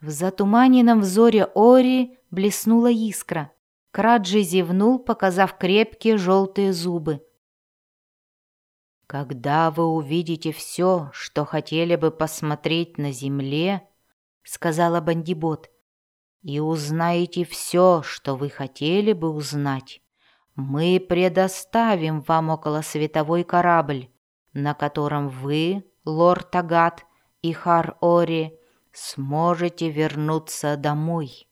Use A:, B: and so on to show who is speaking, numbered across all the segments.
A: В затуманенном взоре Ори блеснула искра. Краджи зевнул, показав крепкие желтые зубы.
B: «Когда вы увидите все, что хотели бы посмотреть на земле, — сказала Бандибот, — и узнаете все, что вы хотели бы узнать, мы предоставим вам околосветовой корабль, на котором вы, лорд Агат и Хар-Ори, сможете вернуться домой.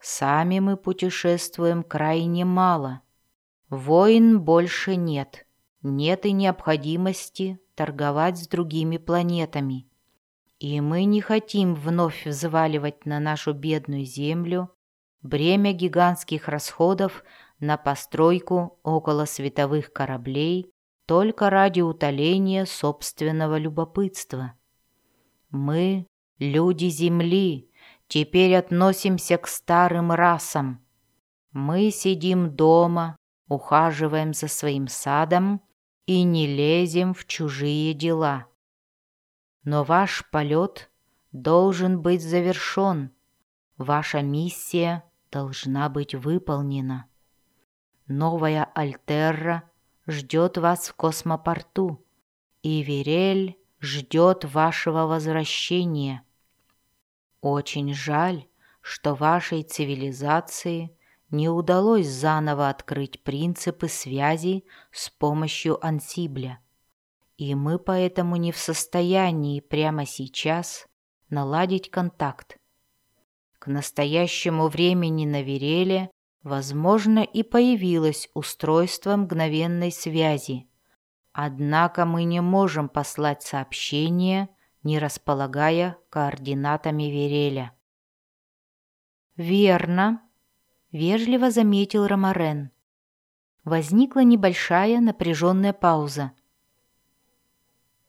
B: Сами мы путешествуем крайне мало. Войн больше нет» нет и необходимости торговать с другими планетами. И мы не хотим вновь взваливать на нашу бедную Землю бремя гигантских расходов на постройку околосветовых кораблей только ради утоления собственного любопытства. Мы, люди Земли, теперь относимся к старым расам. Мы сидим дома, ухаживаем за своим садом и не лезем в чужие дела. Но ваш полет должен быть завершен, ваша миссия должна быть выполнена. Новая Альтерра ждет вас в космопорту, и Верель ждет вашего возвращения. Очень жаль, что вашей цивилизации не удалось заново открыть принципы связи с помощью ансибля. И мы поэтому не в состоянии прямо сейчас наладить контакт. К настоящему времени на Вереле, возможно, и появилось устройство мгновенной связи. Однако мы не можем послать сообщение, не располагая координатами Вереля.
A: «Верно», вежливо заметил Ромарен. Возникла небольшая напряженная пауза.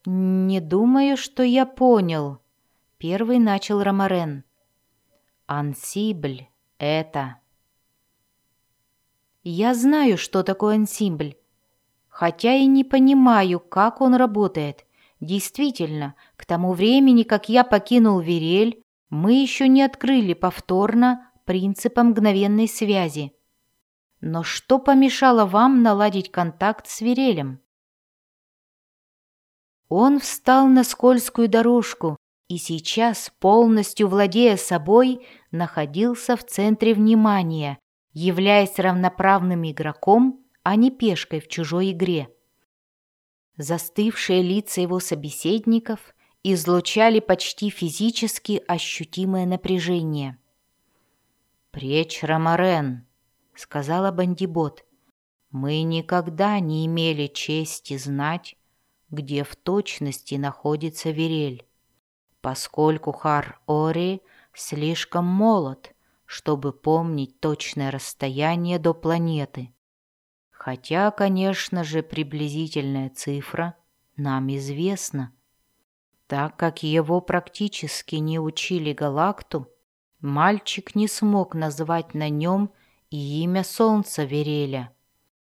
A: «Не думаю, что я понял», — первый начал Ромарен.
B: «Ансибль — это...»
A: «Я знаю, что такое ансимбль, хотя и не понимаю, как он работает. Действительно, к тому времени, как я покинул Верель, мы еще не открыли повторно принципа мгновенной связи. Но что помешало вам наладить контакт с Верелем? Он встал на скользкую дорожку и сейчас, полностью владея собой, находился в центре внимания, являясь равноправным игроком, а не пешкой в чужой игре. Застывшие лица его собеседников излучали почти физически ощутимое напряжение –
B: «Пречь, Ромарен», — сказала Бандибот. «Мы никогда не имели чести знать, где в точности находится Верель, поскольку Хар-Ори слишком молод, чтобы помнить точное расстояние до планеты. Хотя, конечно же, приблизительная цифра нам известна. Так как его практически не учили Галакту, Мальчик не смог назвать на нем и имя солнца Вереля,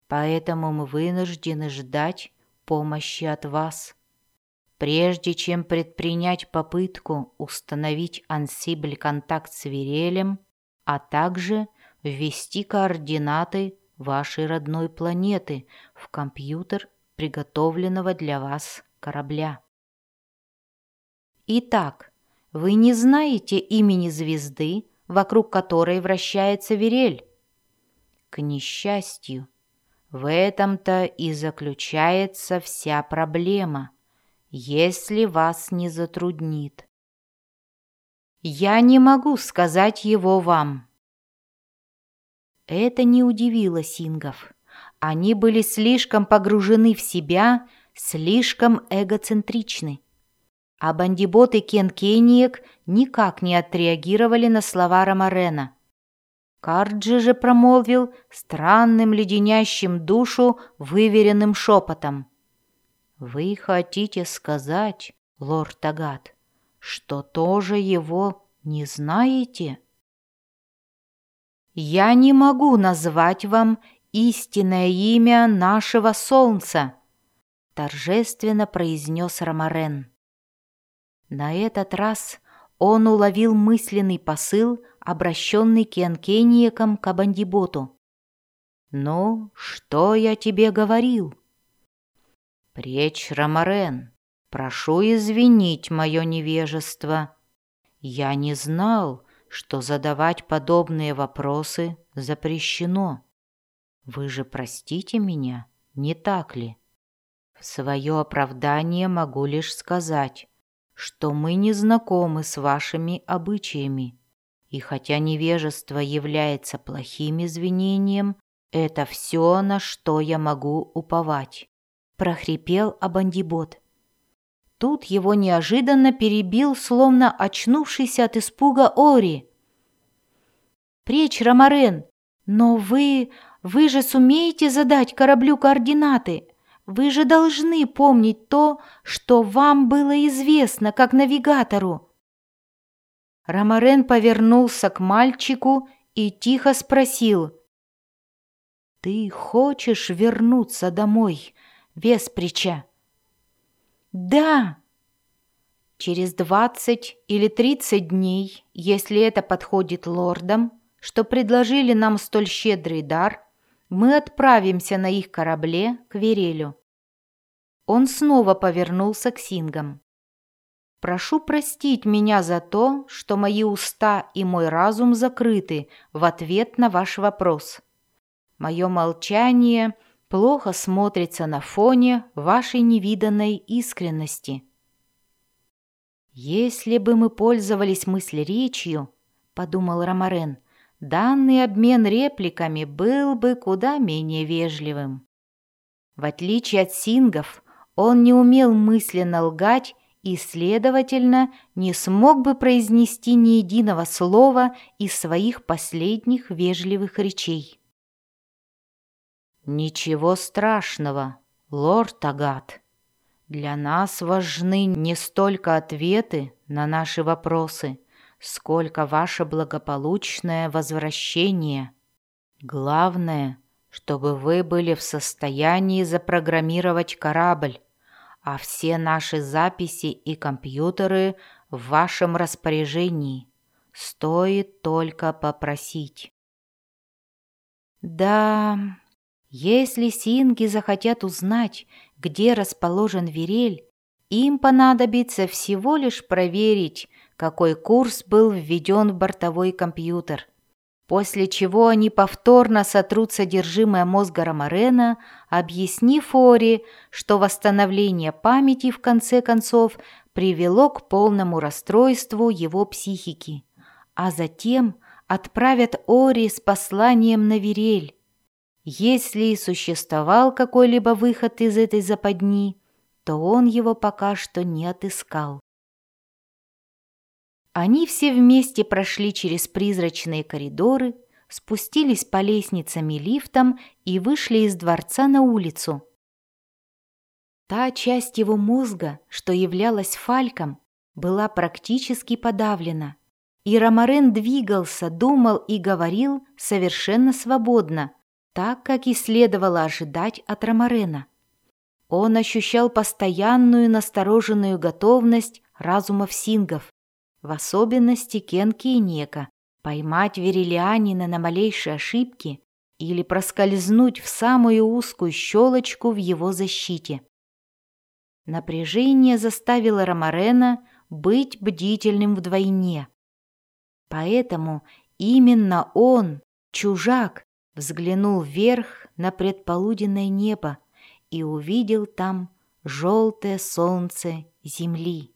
B: поэтому мы вынуждены ждать помощи от вас. Прежде чем предпринять попытку установить ансибль контакт с Верелем, а также ввести координаты вашей родной планеты в компьютер приготовленного для вас корабля.
A: Итак, вы не знаете имени звезды, вокруг которой вращается Верель?
B: К несчастью, в этом-то и заключается вся проблема, если вас не затруднит.
A: Я не могу сказать его вам. Это не удивило сингов. Они были слишком погружены в себя, слишком эгоцентричны а бандибот и Кен Кениек никак не отреагировали на слова Ромарена. Карджи же промолвил странным леденящим душу выверенным шепотом.
B: «Вы хотите сказать, лорд Агат, что тоже его не знаете?»
A: «Я не могу назвать вам истинное имя нашего солнца», торжественно произнес Ромарен. На этот раз он уловил мысленный посыл, обращенный Кенкениеком к Абандиботу. «Ну, что я тебе говорил?» «Пречь, Ромарен, прошу извинить мое невежество. Я не знал, что задавать подобные вопросы запрещено. Вы же простите меня, не так ли? В свое оправдание могу лишь сказать, что мы не знакомы с вашими обычаями, и хотя невежество является плохим извинением, это все, на что я могу уповать прохрипел Абандибот. Тут его неожиданно перебил, словно очнувшийся от испуга Ори. «Пречь, Ромарен, но вы... вы же сумеете задать кораблю координаты? Вы же должны помнить то, что вам было известно, как навигатору». Ромарен повернулся к мальчику и тихо спросил. «Ты хочешь вернуться домой?» Весприча. Да. Через двадцать или тридцать дней, если это подходит лордам, что предложили нам столь щедрый дар, мы отправимся на их корабле к Верелю. Он снова повернулся к Сингам. Прошу простить меня за то, что мои уста и мой разум закрыты в ответ на ваш вопрос. Мое молчание — плохо смотрится на фоне вашей невиданной искренности. «Если бы мы пользовались мыслеречью, — подумал Ромарен, — данный обмен репликами был бы куда менее вежливым. В отличие от сингов, он не умел мысленно лгать и, следовательно, не смог бы произнести ни единого слова из своих последних вежливых речей. «Ничего страшного, лорд Агат. Для нас важны не столько ответы на наши вопросы, сколько ваше благополучное возвращение. Главное, чтобы вы были в состоянии запрограммировать корабль, а все наши записи и компьютеры в вашем распоряжении. Стоит только попросить». «Да, если синги захотят узнать, где расположен Верель, им понадобится всего лишь проверить, какой курс был введен в бортовой компьютер, после чего они повторно сотрут содержимое мозга Ромарена, объяснив Ори, что восстановление памяти в конце концов привело к полному расстройству его психики, а затем отправят Ори с посланием на Верель, если и существовал какой-либо выход из этой западни, то он его пока что не отыскал. Они все вместе прошли через призрачные коридоры, спустились по лестницам и лифтам и вышли из дворца на улицу. Та часть его мозга, что являлась фальком, была практически подавлена, и Ромарен двигался, думал и говорил совершенно свободно – так, как и следовало ожидать от Ромарена. Он ощущал постоянную настороженную готовность разумов сингов, в особенности Кенки и Нека, поймать верилианина на малейшей ошибке или проскользнуть в самую узкую щелочку в его защите. Напряжение заставило Ромарена быть бдительным вдвойне. Поэтому именно он, чужак, взглянул вверх на предполуденное небо и увидел там желтое солнце земли.